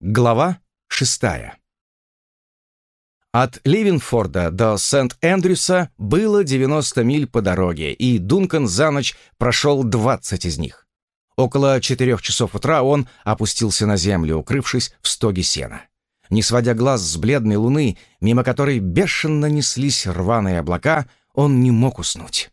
Глава шестая. От Ливенфорда до Сент-Эндрюса было 90 миль по дороге, и Дункан за ночь прошел 20 из них. Около четырех часов утра он опустился на землю, укрывшись в стоге сена. Не сводя глаз с бледной луны, мимо которой бешено неслись рваные облака, он не мог уснуть.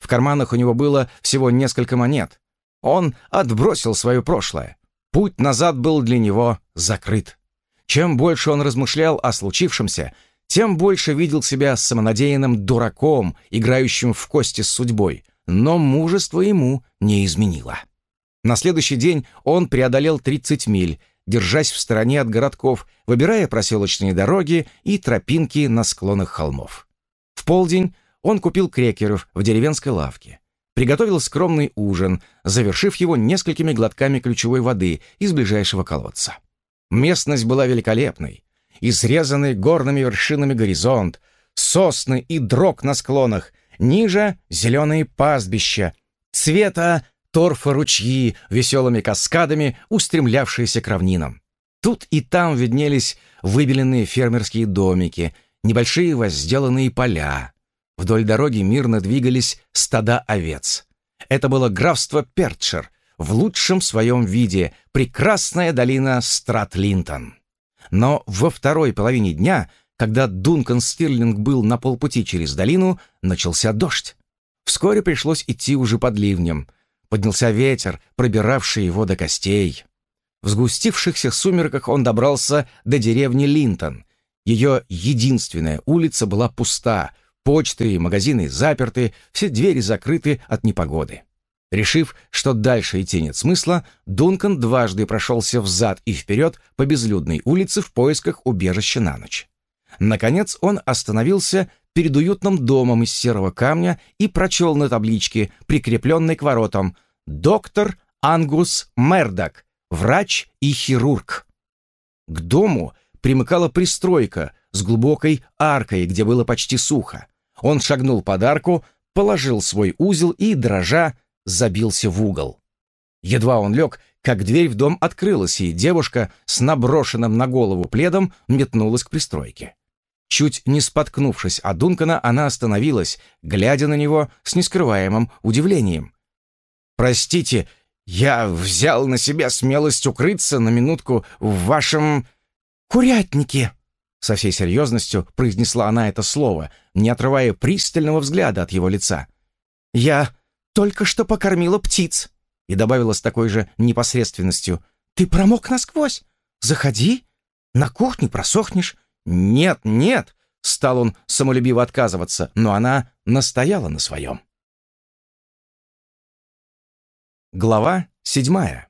В карманах у него было всего несколько монет. Он отбросил свое прошлое. Путь назад был для него закрыт. Чем больше он размышлял о случившемся, тем больше видел себя самонадеянным дураком, играющим в кости с судьбой, но мужество ему не изменило. На следующий день он преодолел 30 миль, держась в стороне от городков, выбирая проселочные дороги и тропинки на склонах холмов. В полдень он купил крекеров в деревенской лавке приготовил скромный ужин, завершив его несколькими глотками ключевой воды из ближайшего колодца. Местность была великолепной. Изрезанный горными вершинами горизонт, сосны и дрог на склонах, ниже — зеленые пастбища, цвета торфа ручьи, веселыми каскадами, устремлявшиеся к равнинам. Тут и там виднелись выбеленные фермерские домики, небольшие возделанные поля, Вдоль дороги мирно двигались стада овец. Это было графство Пертшир, в лучшем своем виде, прекрасная долина Страт-Линтон. Но во второй половине дня, когда Дункан Стирлинг был на полпути через долину, начался дождь. Вскоре пришлось идти уже под ливнем. Поднялся ветер, пробиравший его до костей. В сгустившихся сумерках он добрался до деревни Линтон. Ее единственная улица была пуста, Почты и магазины заперты, все двери закрыты от непогоды. Решив, что дальше идти нет смысла, Дункан дважды прошелся взад и вперед по безлюдной улице в поисках убежища на ночь. Наконец он остановился перед уютным домом из серого камня и прочел на табличке, прикрепленной к воротам, «Доктор Ангус Мердок, врач и хирург». К дому примыкала пристройка с глубокой аркой, где было почти сухо. Он шагнул под арку, положил свой узел и, дрожа, забился в угол. Едва он лег, как дверь в дом открылась, и девушка с наброшенным на голову пледом метнулась к пристройке. Чуть не споткнувшись от Дункана, она остановилась, глядя на него с нескрываемым удивлением. «Простите, я взял на себя смелость укрыться на минутку в вашем курятнике», со всей серьезностью произнесла она это слово, не отрывая пристального взгляда от его лица. «Я только что покормила птиц», и добавила с такой же непосредственностью. «Ты промок насквозь. Заходи. На кухне просохнешь». «Нет, нет», — стал он самолюбиво отказываться, но она настояла на своем. Глава седьмая.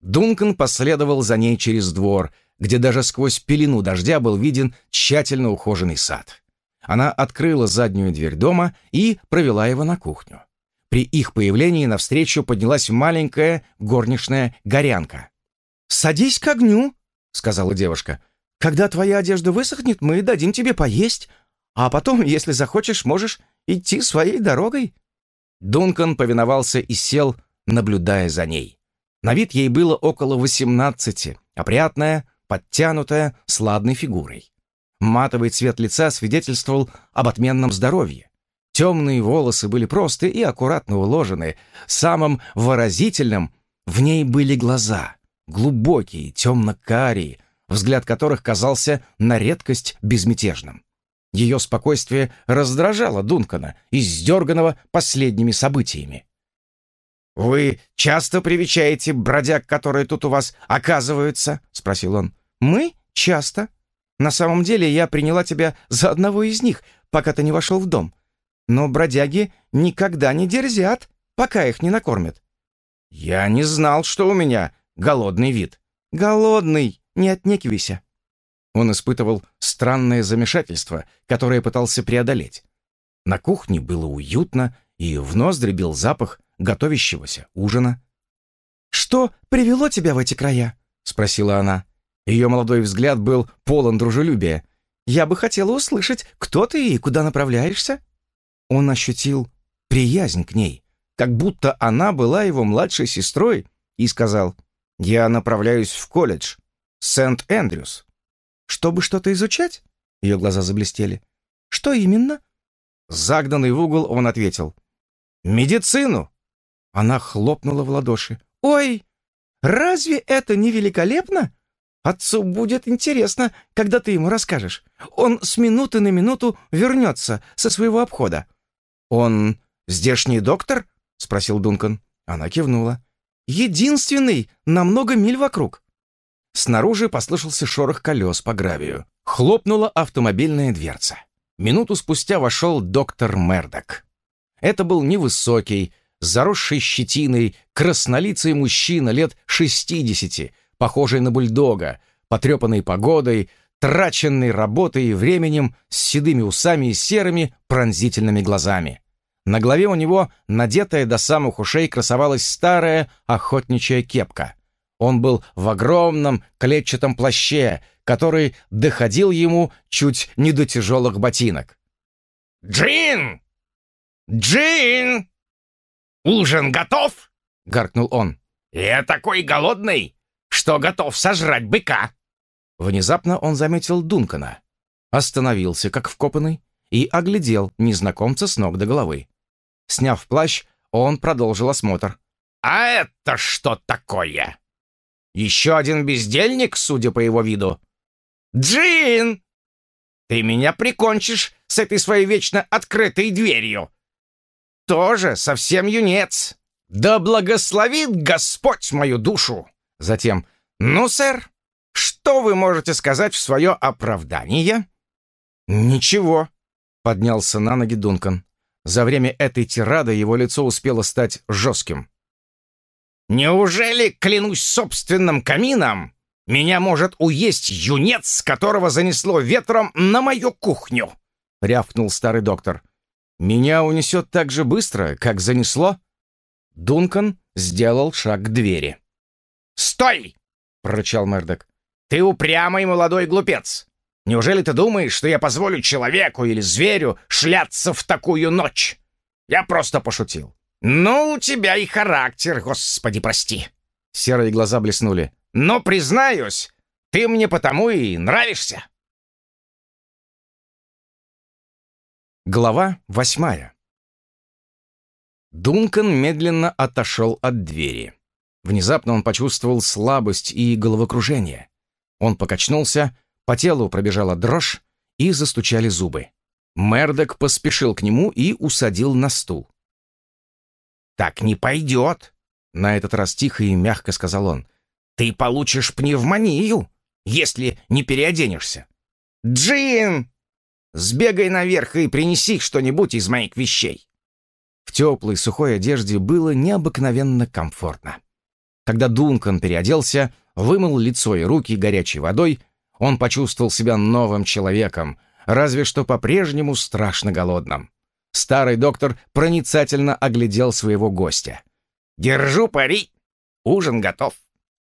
Дункан последовал за ней через двор, где даже сквозь пелену дождя был виден тщательно ухоженный сад. Она открыла заднюю дверь дома и провела его на кухню. При их появлении навстречу поднялась маленькая горничная горянка. «Садись к огню», — сказала девушка. «Когда твоя одежда высохнет, мы дадим тебе поесть, а потом, если захочешь, можешь идти своей дорогой». Дункан повиновался и сел, наблюдая за ней. На вид ей было около восемнадцати, опрятная, подтянутая, с ладной фигурой. Матовый цвет лица свидетельствовал об отменном здоровье. Темные волосы были просты и аккуратно уложены. Самым выразительным в ней были глаза, глубокие, темно-карие, взгляд которых казался на редкость безмятежным. Ее спокойствие раздражало Дункана, издерганного последними событиями. «Вы часто привечаете бродяг, которые тут у вас оказываются?» — спросил он. «Мы? Часто. На самом деле я приняла тебя за одного из них, пока ты не вошел в дом. Но бродяги никогда не дерзят, пока их не накормят». «Я не знал, что у меня голодный вид». «Голодный, не отнекивайся». Он испытывал странное замешательство, которое пытался преодолеть. На кухне было уютно, и в ноздри бил запах готовящегося ужина. «Что привело тебя в эти края?» — спросила она. Ее молодой взгляд был полон дружелюбия. «Я бы хотела услышать, кто ты и куда направляешься?» Он ощутил приязнь к ней, как будто она была его младшей сестрой, и сказал, «Я направляюсь в колледж, Сент-Эндрюс. «Чтобы что-то изучать?» Ее глаза заблестели. «Что именно?» Загнанный в угол, он ответил. «Медицину!» Она хлопнула в ладоши. «Ой, разве это не великолепно? Отцу будет интересно, когда ты ему расскажешь. Он с минуты на минуту вернется со своего обхода». «Он здешний доктор?» — спросил Дункан. Она кивнула. «Единственный на много миль вокруг». Снаружи послышался шорох колес по гравию. Хлопнула автомобильная дверца. Минуту спустя вошел доктор Мердок. Это был невысокий, заросший щетиной, краснолицый мужчина лет шестидесяти, похожий на бульдога, потрепанный погодой, траченный работой и временем, с седыми усами и серыми пронзительными глазами. На голове у него, надетая до самых ушей, красовалась старая охотничья кепка. Он был в огромном клетчатом плаще, который доходил ему чуть не до тяжелых ботинок. «Джин! Джин! Ужин готов?» — гаркнул он. «Я такой голодный, что готов сожрать быка!» Внезапно он заметил Дункана, остановился, как вкопанный, и оглядел незнакомца с ног до головы. Сняв плащ, он продолжил осмотр. «А это что такое?» «Еще один бездельник, судя по его виду». «Джин! Ты меня прикончишь с этой своей вечно открытой дверью!» «Тоже совсем юнец! Да благословит Господь мою душу!» Затем, «Ну, сэр, что вы можете сказать в свое оправдание?» «Ничего», — поднялся на ноги Дункан. За время этой тирады его лицо успело стать жестким. «Неужели, клянусь собственным камином, меня может уесть юнец, которого занесло ветром на мою кухню?» — рявкнул старый доктор. «Меня унесет так же быстро, как занесло?» Дункан сделал шаг к двери. «Стой!» — прорычал Мердок. «Ты упрямый молодой глупец! Неужели ты думаешь, что я позволю человеку или зверю шляться в такую ночь? Я просто пошутил. Ну, у тебя и характер, господи, прости!» Серые глаза блеснули. «Но, признаюсь, ты мне потому и нравишься!» Глава восьмая Дункан медленно отошел от двери. Внезапно он почувствовал слабость и головокружение. Он покачнулся, по телу пробежала дрожь и застучали зубы. Мердок поспешил к нему и усадил на стул. «Так не пойдет!» — на этот раз тихо и мягко сказал он. «Ты получишь пневмонию, если не переоденешься. Джин! Сбегай наверх и принеси что-нибудь из моих вещей!» В теплой сухой одежде было необыкновенно комфортно. Когда Дункан переоделся, вымыл лицо и руки горячей водой, он почувствовал себя новым человеком, разве что по-прежнему страшно голодным. Старый доктор проницательно оглядел своего гостя. «Держу пари. Ужин готов.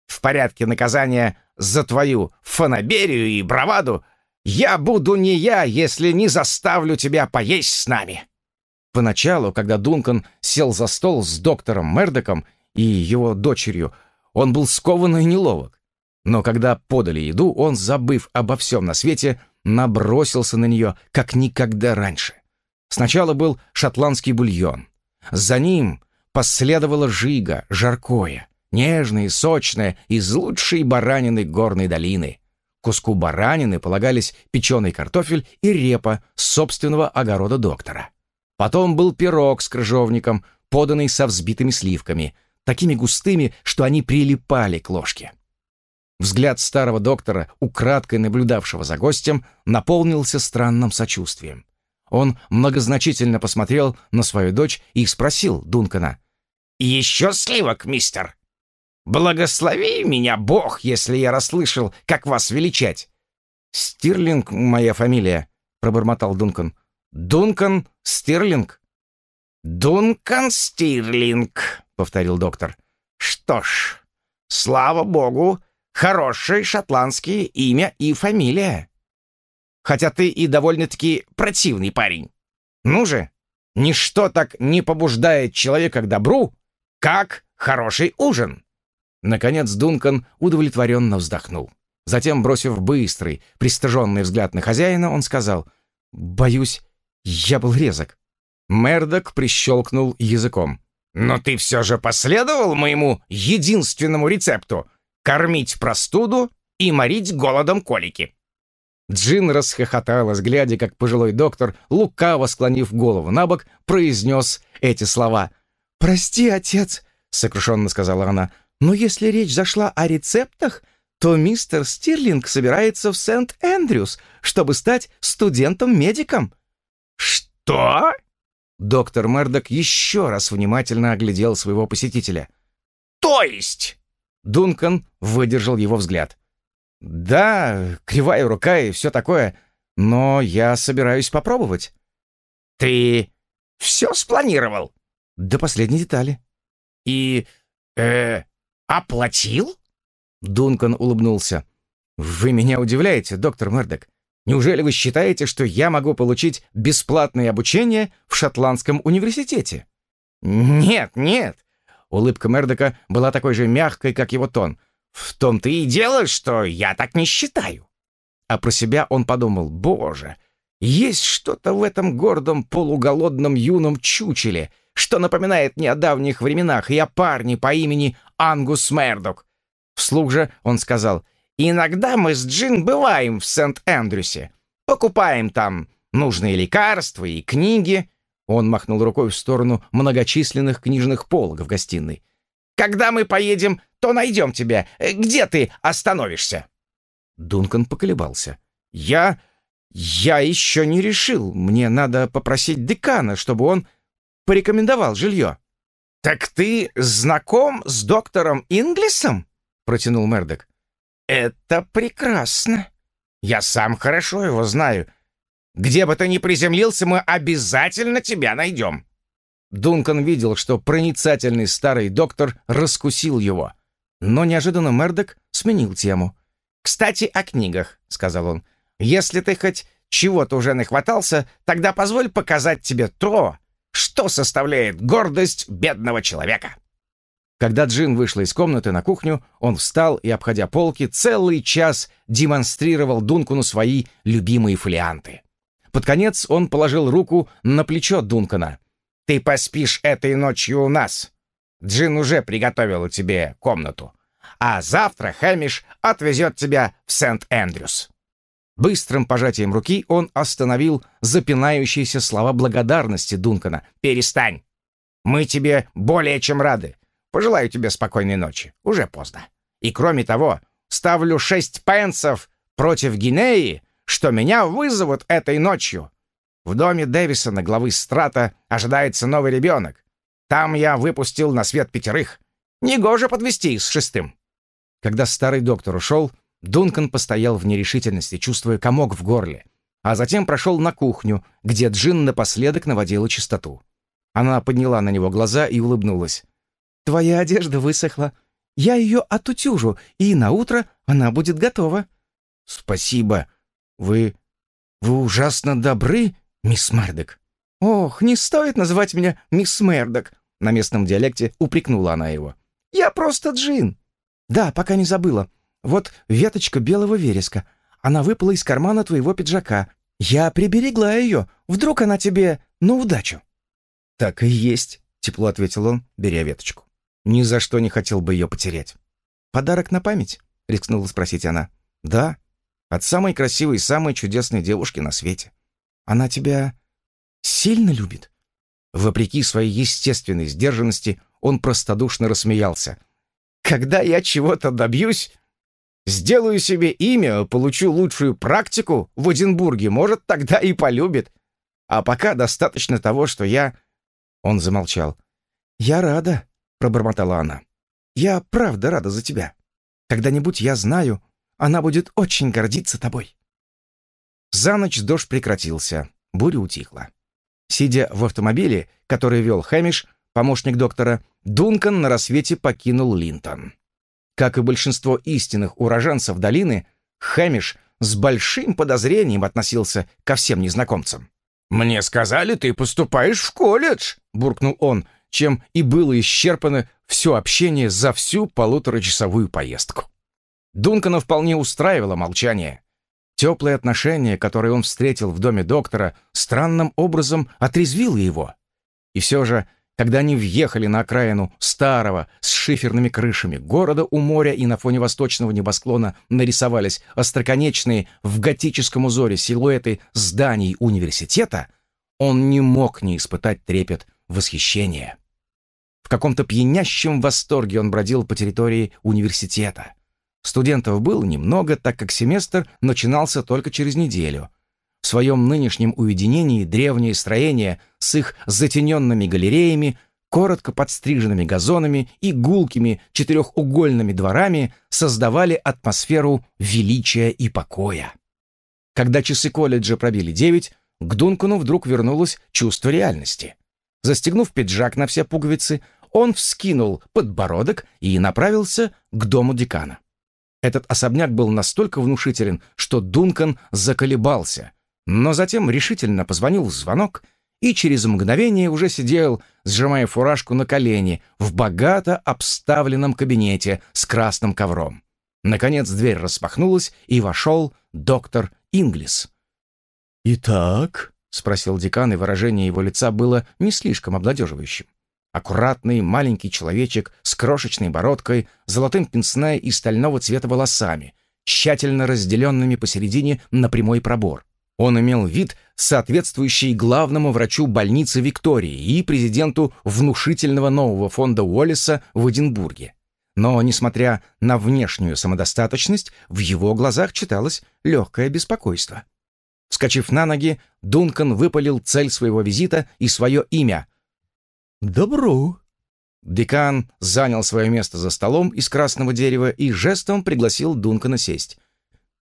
В порядке наказания за твою фанаберию и браваду я буду не я, если не заставлю тебя поесть с нами». Поначалу, когда Дункан сел за стол с доктором Мердоком и его дочерью, он был скован и неловок. Но когда подали еду, он, забыв обо всем на свете, набросился на нее, как никогда раньше. Сначала был шотландский бульон. За ним последовала жига, жаркое, нежное и сочное, из лучшей баранины горной долины. Куску баранины полагались печеный картофель и репа собственного огорода доктора. Потом был пирог с крыжовником, поданный со взбитыми сливками — такими густыми, что они прилипали к ложке. Взгляд старого доктора, украдкой наблюдавшего за гостем, наполнился странным сочувствием. Он многозначительно посмотрел на свою дочь и спросил Дункана. «Еще сливок, мистер? Благослови меня, Бог, если я расслышал, как вас величать!» «Стирлинг — моя фамилия», — пробормотал Дункан. «Дункан Стирлинг?» «Дункан Стирлинг», — повторил доктор. «Что ж, слава богу, хорошее шотландское имя и фамилия. Хотя ты и довольно-таки противный парень. Ну же, ничто так не побуждает человека к добру, как хороший ужин». Наконец Дункан удовлетворенно вздохнул. Затем, бросив быстрый, пристыженный взгляд на хозяина, он сказал, «Боюсь, я был резок». Мердок прищелкнул языком. «Но ты все же последовал моему единственному рецепту — кормить простуду и морить голодом колики». Джин расхохоталась, глядя, как пожилой доктор, лукаво склонив голову на бок, произнес эти слова. «Прости, отец», — сокрушенно сказала она, «но если речь зашла о рецептах, то мистер Стирлинг собирается в Сент-Эндрюс, чтобы стать студентом-медиком». «Что?» Доктор Мердок еще раз внимательно оглядел своего посетителя. «То есть?» Дункан выдержал его взгляд. «Да, кривая рука и все такое, но я собираюсь попробовать». «Ты все спланировал?» «До последней детали». «И... э... оплатил?» Дункан улыбнулся. «Вы меня удивляете, доктор Мердок. Неужели вы считаете, что я могу получить бесплатное обучение в Шотландском университете?» «Нет, нет!» Улыбка Мердока была такой же мягкой, как его тон. «В том-то и дело, что я так не считаю». А про себя он подумал, «Боже, есть что-то в этом гордом полуголодном юном чучеле, что напоминает мне о давних временах и о парне по имени Ангус Мердок». Вслух же он сказал, Иногда мы с Джин бываем в Сент-Эндрюсе. Покупаем там нужные лекарства и книги». Он махнул рукой в сторону многочисленных книжных полок в гостиной. «Когда мы поедем, то найдем тебя. Где ты остановишься?» Дункан поколебался. «Я... я еще не решил. Мне надо попросить декана, чтобы он порекомендовал жилье». «Так ты знаком с доктором Инглисом?» — протянул Мердок. «Это прекрасно. Я сам хорошо его знаю. Где бы ты ни приземлился, мы обязательно тебя найдем». Дункан видел, что проницательный старый доктор раскусил его. Но неожиданно Мердок сменил тему. «Кстати, о книгах», — сказал он. «Если ты хоть чего-то уже нахватался, тогда позволь показать тебе то, что составляет гордость бедного человека». Когда Джин вышла из комнаты на кухню, он встал и, обходя полки, целый час демонстрировал Дункану свои любимые фолианты. Под конец он положил руку на плечо Дункана. «Ты поспишь этой ночью у нас. Джин уже приготовила тебе комнату. А завтра Хэмиш отвезет тебя в Сент-Эндрюс». Быстрым пожатием руки он остановил запинающиеся слова благодарности Дункана. «Перестань! Мы тебе более чем рады. Пожелаю тебе спокойной ночи. Уже поздно. И кроме того, ставлю шесть пенсов против Гинеи, что меня вызовут этой ночью. В доме Дэвисона, главы Страта, ожидается новый ребенок. Там я выпустил на свет пятерых. Негоже подвести с шестым». Когда старый доктор ушел, Дункан постоял в нерешительности, чувствуя комок в горле, а затем прошел на кухню, где Джин напоследок наводила чистоту. Она подняла на него глаза и улыбнулась. Твоя одежда высохла. Я ее отутюжу, и на утро она будет готова». «Спасибо. Вы... вы ужасно добры, мисс Мердок». «Ох, не стоит называть меня мисс Мердок», — на местном диалекте упрекнула она его. «Я просто Джин». «Да, пока не забыла. Вот веточка белого вереска. Она выпала из кармана твоего пиджака. Я приберегла ее. Вдруг она тебе на удачу». «Так и есть», — тепло ответил он, беря веточку. Ни за что не хотел бы ее потерять. «Подарок на память?» — рискнула спросить она. «Да, от самой красивой и самой чудесной девушки на свете. Она тебя сильно любит?» Вопреки своей естественной сдержанности, он простодушно рассмеялся. «Когда я чего-то добьюсь, сделаю себе имя, получу лучшую практику в Эдинбурге, может, тогда и полюбит. А пока достаточно того, что я...» Он замолчал. «Я рада», — пробормотала она. «Я правда рада за тебя. Когда-нибудь, я знаю, она будет очень гордиться тобой». За ночь дождь прекратился, буря утихла. Сидя в автомобиле, который вел Хэмиш, помощник доктора, Дункан на рассвете покинул Линтон. Как и большинство истинных уроженцев долины, Хэмиш с большим подозрением относился ко всем незнакомцам. «Мне сказали, ты поступаешь в колледж», — буркнул он, чем и было исчерпано все общение за всю полуторачасовую поездку. Дункана вполне устраивало молчание. Теплые отношения, которые он встретил в доме доктора, странным образом отрезвило его. И все же, когда они въехали на окраину старого с шиферными крышами города у моря и на фоне восточного небосклона нарисовались остроконечные в готическом узоре силуэты зданий университета, он не мог не испытать трепет восхищения. В каком-то пьянящем восторге он бродил по территории университета. Студентов было немного, так как семестр начинался только через неделю. В своем нынешнем уединении древние строения с их затененными галереями, коротко подстриженными газонами и гулкими четырехугольными дворами создавали атмосферу величия и покоя. Когда часы колледжа пробили девять, к Дункану вдруг вернулось чувство реальности. Застегнув пиджак на все пуговицы, он вскинул подбородок и направился к дому декана. Этот особняк был настолько внушителен, что Дункан заколебался, но затем решительно позвонил в звонок и через мгновение уже сидел, сжимая фуражку на колени, в богато обставленном кабинете с красным ковром. Наконец дверь распахнулась, и вошел доктор Инглис. «Итак?» — спросил декан, и выражение его лица было не слишком обнадеживающим. Аккуратный маленький человечек с крошечной бородкой, золотым пенсне и стального цвета волосами, тщательно разделенными посередине на прямой пробор. Он имел вид, соответствующий главному врачу больницы Виктории и президенту внушительного нового фонда Уоллеса в Эдинбурге. Но, несмотря на внешнюю самодостаточность, в его глазах читалось легкое беспокойство. Вскочив на ноги, Дункан выпалил цель своего визита и свое имя «Добро». Декан занял свое место за столом из красного дерева и жестом пригласил Дункана сесть.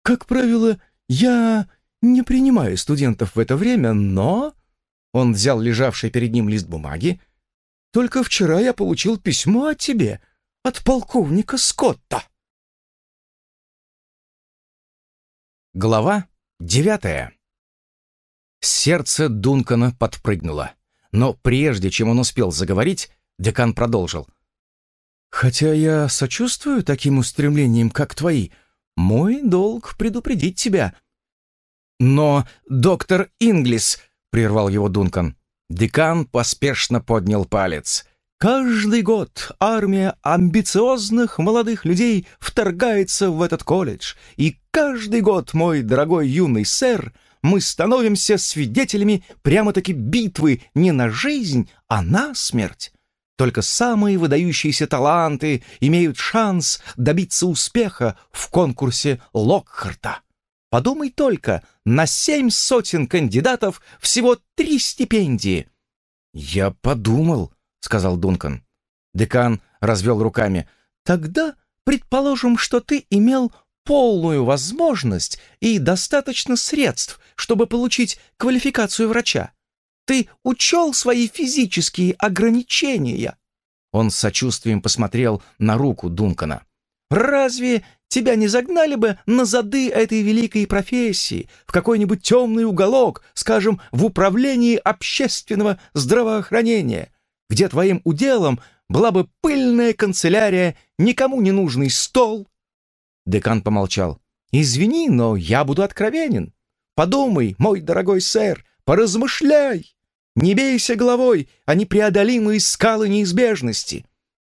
«Как правило, я не принимаю студентов в это время, но...» Он взял лежавший перед ним лист бумаги. «Только вчера я получил письмо от тебе, от полковника Скотта». Глава девятая. Сердце Дункана подпрыгнуло. Но прежде чем он успел заговорить, декан продолжил. «Хотя я сочувствую таким устремлениям, как твои, мой долг предупредить тебя». «Но, доктор Инглис», — прервал его Дункан, декан поспешно поднял палец. «Каждый год армия амбициозных молодых людей вторгается в этот колледж, и каждый год, мой дорогой юный сэр, мы становимся свидетелями прямо-таки битвы не на жизнь, а на смерть. Только самые выдающиеся таланты имеют шанс добиться успеха в конкурсе Локхарта. Подумай только, на семь сотен кандидатов всего три стипендии. «Я подумал», — сказал Дункан. Декан развел руками. «Тогда предположим, что ты имел полную возможность и достаточно средств, чтобы получить квалификацию врача. Ты учел свои физические ограничения?» Он с сочувствием посмотрел на руку Дункана. «Разве тебя не загнали бы на зады этой великой профессии, в какой-нибудь темный уголок, скажем, в управлении общественного здравоохранения, где твоим уделом была бы пыльная канцелярия, никому не нужный стол, Декан помолчал. «Извини, но я буду откровенен. Подумай, мой дорогой сэр, поразмышляй. Не бейся головой о непреодолимые скалы неизбежности.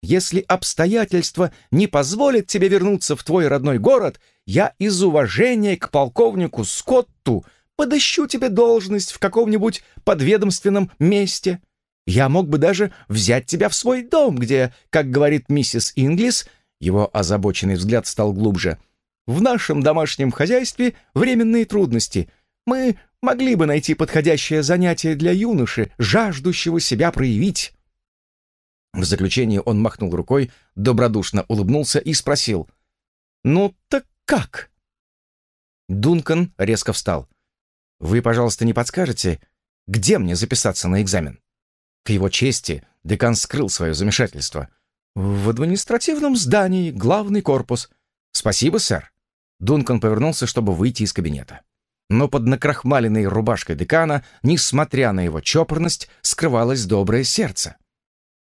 Если обстоятельства не позволят тебе вернуться в твой родной город, я из уважения к полковнику Скотту подыщу тебе должность в каком-нибудь подведомственном месте. Я мог бы даже взять тебя в свой дом, где, как говорит миссис Инглис, его озабоченный взгляд стал глубже. «В нашем домашнем хозяйстве временные трудности. Мы могли бы найти подходящее занятие для юноши, жаждущего себя проявить». В заключение он махнул рукой, добродушно улыбнулся и спросил. «Ну так как?» Дункан резко встал. «Вы, пожалуйста, не подскажете, где мне записаться на экзамен?» К его чести декан скрыл свое замешательство — «В административном здании, главный корпус». «Спасибо, сэр». Дункан повернулся, чтобы выйти из кабинета. Но под накрахмаленной рубашкой декана, несмотря на его чопорность, скрывалось доброе сердце.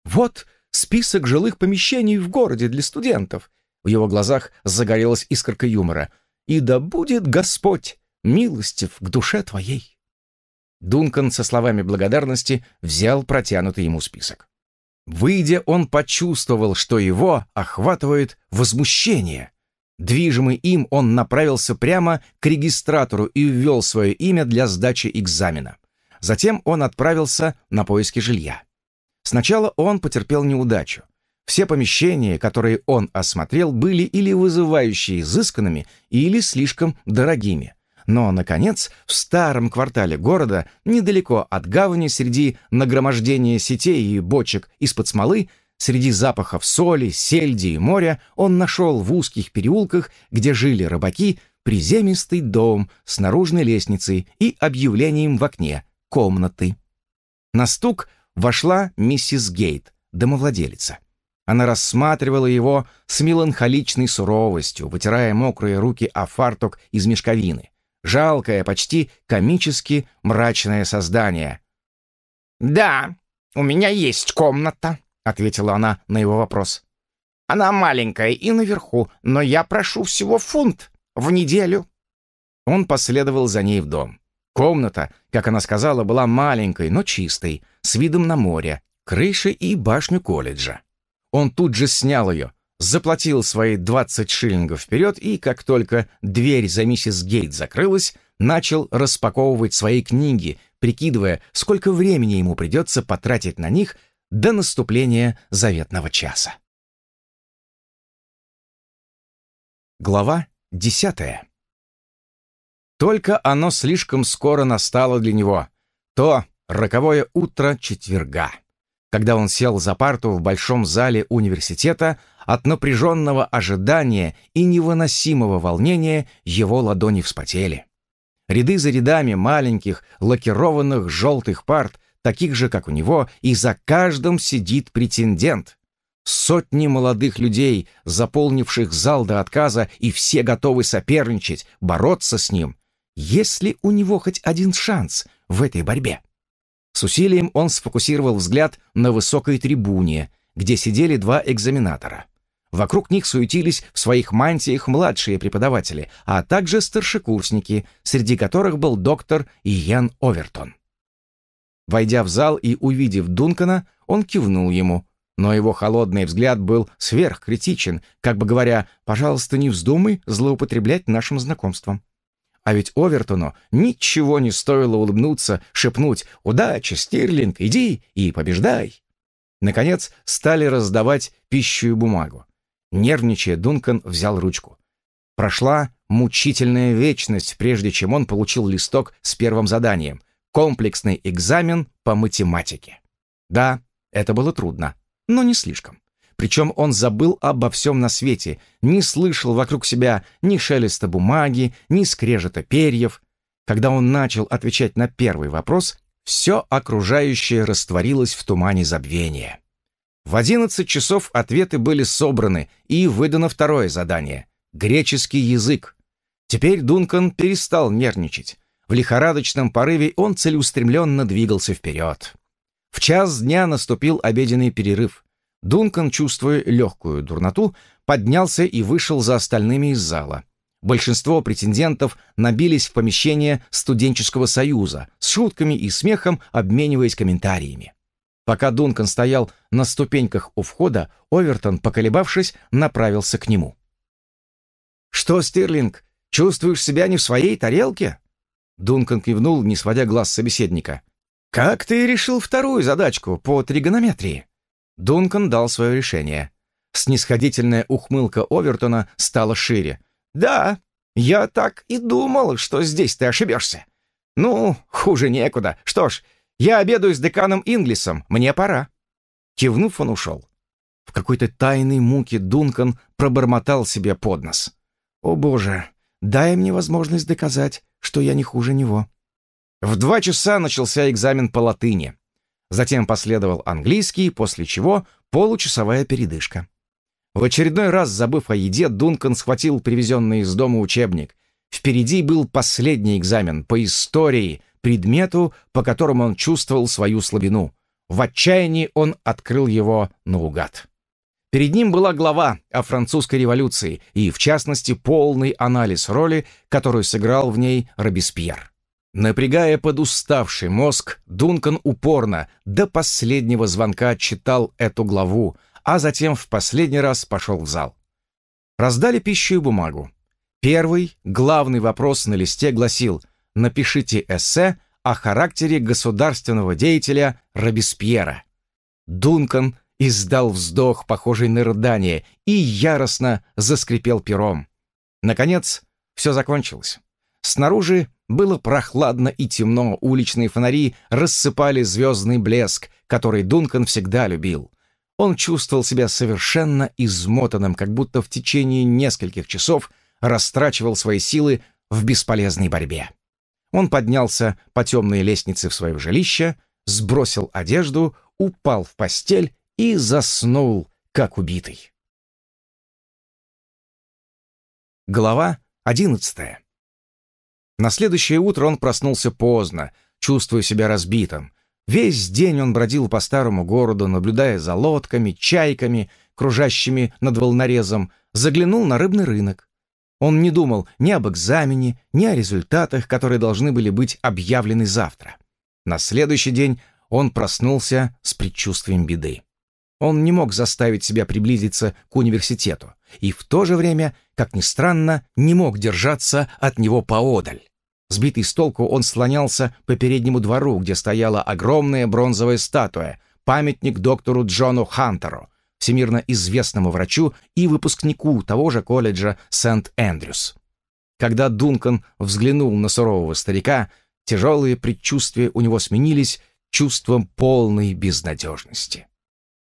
«Вот список жилых помещений в городе для студентов. В его глазах загорелась искорка юмора. «И да будет Господь милостив к душе твоей!» Дункан со словами благодарности взял протянутый ему список. Выйдя, он почувствовал, что его охватывает возмущение. Движимый им, он направился прямо к регистратору и ввел свое имя для сдачи экзамена. Затем он отправился на поиски жилья. Сначала он потерпел неудачу. Все помещения, которые он осмотрел, были или вызывающие изысканными, или слишком дорогими. Но, наконец, в старом квартале города, недалеко от гавани, среди нагромождения сетей и бочек из-под смолы, среди запахов соли, сельди и моря, он нашел в узких переулках, где жили рыбаки, приземистый дом с наружной лестницей и объявлением в окне «комнаты». На стук вошла миссис Гейт, домовладелица. Она рассматривала его с меланхоличной суровостью, вытирая мокрые руки о фартук из мешковины. Жалкое, почти комически мрачное создание. «Да, у меня есть комната», — ответила она на его вопрос. «Она маленькая и наверху, но я прошу всего фунт в неделю». Он последовал за ней в дом. Комната, как она сказала, была маленькой, но чистой, с видом на море, крыши и башню колледжа. Он тут же снял ее, заплатил свои 20 шиллингов вперед и, как только дверь за миссис Гейт закрылась, начал распаковывать свои книги, прикидывая, сколько времени ему придется потратить на них до наступления заветного часа. Глава десятая. Только оно слишком скоро настало для него. То роковое утро четверга когда он сел за парту в большом зале университета, от напряженного ожидания и невыносимого волнения его ладони вспотели. Ряды за рядами маленьких лакированных желтых парт, таких же, как у него, и за каждым сидит претендент. Сотни молодых людей, заполнивших зал до отказа, и все готовы соперничать, бороться с ним. Есть ли у него хоть один шанс в этой борьбе? С усилием он сфокусировал взгляд на высокой трибуне, где сидели два экзаменатора. Вокруг них суетились в своих мантиях младшие преподаватели, а также старшекурсники, среди которых был доктор Иен Овертон. Войдя в зал и увидев Дункана, он кивнул ему, но его холодный взгляд был сверхкритичен, как бы говоря, «пожалуйста, не вздумай злоупотреблять нашим знакомством». А ведь Овертону ничего не стоило улыбнуться, шепнуть «Удачи, Стирлинг, иди и побеждай!» Наконец стали раздавать пищу и бумагу. Нервничая, Дункан взял ручку. Прошла мучительная вечность, прежде чем он получил листок с первым заданием — комплексный экзамен по математике. Да, это было трудно, но не слишком. Причем он забыл обо всем на свете, не слышал вокруг себя ни шелеста бумаги, ни скрежета перьев. Когда он начал отвечать на первый вопрос, все окружающее растворилось в тумане забвения. В одиннадцать часов ответы были собраны и выдано второе задание — греческий язык. Теперь Дункан перестал нервничать. В лихорадочном порыве он целеустремленно двигался вперед. В час дня наступил обеденный перерыв. Дункан, чувствуя легкую дурноту, поднялся и вышел за остальными из зала. Большинство претендентов набились в помещение студенческого союза, с шутками и смехом обмениваясь комментариями. Пока Дункан стоял на ступеньках у входа, Овертон, поколебавшись, направился к нему. «Что, Стирлинг, чувствуешь себя не в своей тарелке?» Дункан кивнул, не сводя глаз собеседника. «Как ты решил вторую задачку по тригонометрии?» Дункан дал свое решение. Снисходительная ухмылка Овертона стала шире. «Да, я так и думал, что здесь ты ошибешься. Ну, хуже некуда. Что ж, я обедаю с деканом Инглисом, мне пора». Кивнув, он ушел. В какой-то тайной муке Дункан пробормотал себе под нос. «О боже, дай мне возможность доказать, что я не хуже него». В два часа начался экзамен по латыни. Затем последовал английский, после чего получасовая передышка. В очередной раз, забыв о еде, Дункан схватил привезенный из дома учебник. Впереди был последний экзамен по истории, предмету, по которому он чувствовал свою слабину. В отчаянии он открыл его наугад. Перед ним была глава о французской революции и, в частности, полный анализ роли, которую сыграл в ней Робеспьер. Напрягая подуставший мозг, Дункан упорно до последнего звонка читал эту главу, а затем в последний раз пошел в зал. Раздали пищу и бумагу. Первый, главный вопрос на листе гласил «Напишите эссе о характере государственного деятеля Робеспьера». Дункан издал вздох, похожий на рыдание, и яростно заскрипел пером. Наконец, все закончилось. Снаружи было прохладно и темно, уличные фонари рассыпали звездный блеск, который Дункан всегда любил. Он чувствовал себя совершенно измотанным, как будто в течение нескольких часов растрачивал свои силы в бесполезной борьбе. Он поднялся по темной лестнице в свое жилище, сбросил одежду, упал в постель и заснул, как убитый. Глава одиннадцатая. На следующее утро он проснулся поздно, чувствуя себя разбитым. Весь день он бродил по старому городу, наблюдая за лодками, чайками, кружащими над волнорезом, заглянул на рыбный рынок. Он не думал ни об экзамене, ни о результатах, которые должны были быть объявлены завтра. На следующий день он проснулся с предчувствием беды. Он не мог заставить себя приблизиться к университету и в то же время, как ни странно, не мог держаться от него поодаль. Сбитый с толку, он слонялся по переднему двору, где стояла огромная бронзовая статуя, памятник доктору Джону Хантеру, всемирно известному врачу и выпускнику того же колледжа Сент-Эндрюс. Когда Дункан взглянул на сурового старика, тяжелые предчувствия у него сменились чувством полной безнадежности.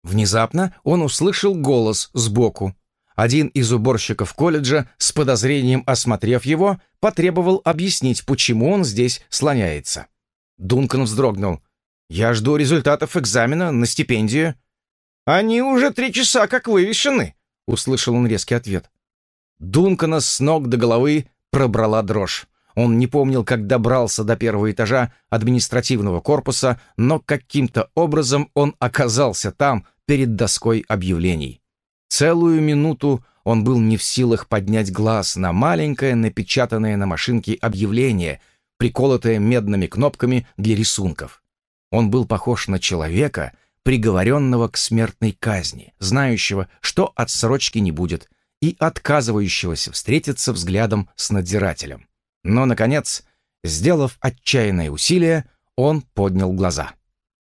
Внезапно он услышал голос сбоку. Один из уборщиков колледжа, с подозрением осмотрев его, потребовал объяснить, почему он здесь слоняется. Дункан вздрогнул. «Я жду результатов экзамена на стипендию». «Они уже три часа как вывешены», — услышал он резкий ответ. Дункана с ног до головы пробрала дрожь. Он не помнил, как добрался до первого этажа административного корпуса, но каким-то образом он оказался там, перед доской объявлений. Целую минуту он был не в силах поднять глаз на маленькое напечатанное на машинке объявление, приколотое медными кнопками для рисунков. Он был похож на человека, приговоренного к смертной казни, знающего, что отсрочки не будет, и отказывающегося встретиться взглядом с надзирателем. Но, наконец, сделав отчаянное усилие, он поднял глаза.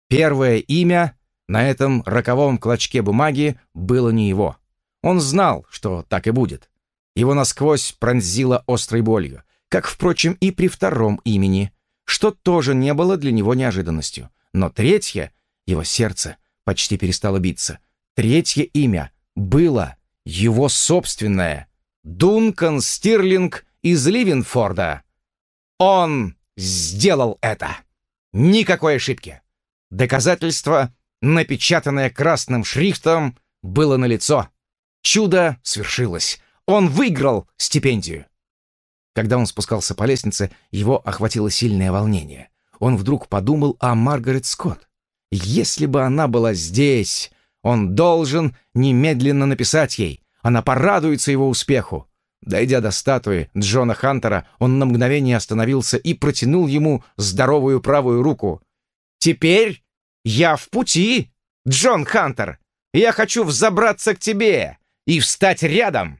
Первое имя на этом роковом клочке бумаги было не его. Он знал, что так и будет. Его насквозь пронзило острой болью, как, впрочем, и при втором имени, что тоже не было для него неожиданностью. Но третье, его сердце почти перестало биться, третье имя было его собственное. Дункан Стирлинг из Ливенфорда. Он сделал это. Никакой ошибки. Доказательство напечатанное красным шрифтом, было налицо. Чудо свершилось. Он выиграл стипендию. Когда он спускался по лестнице, его охватило сильное волнение. Он вдруг подумал о Маргарет Скотт. Если бы она была здесь, он должен немедленно написать ей. Она порадуется его успеху. Дойдя до статуи Джона Хантера, он на мгновение остановился и протянул ему здоровую правую руку. «Теперь «Я в пути, Джон Хантер! Я хочу взобраться к тебе и встать рядом!»